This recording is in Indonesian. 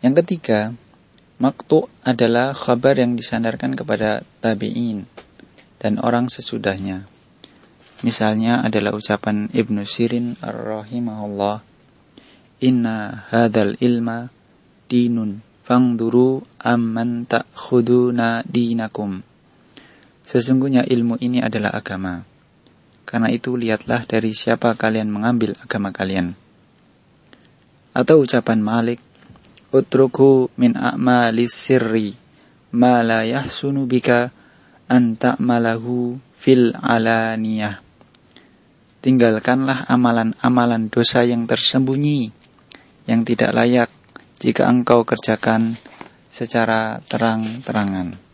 Yang ketiga, maktu adalah khabar yang disandarkan kepada tabi'in dan orang sesudahnya. Misalnya adalah ucapan Ibnu Sirin ar-rahimahullah, Inna hadal ilma dinun fangduru amman ta'khuduna dinakum. Sesungguhnya ilmu ini adalah agama. Karena itu lihatlah dari siapa kalian mengambil agama kalian. Atau ucapan Malik, Utruku min a'mali sirri ma la yahsunu bika an ta'malahu fil alaniyah. Tinggalkanlah amalan-amalan dosa yang tersembunyi yang tidak layak jika engkau kerjakan secara terang-terangan.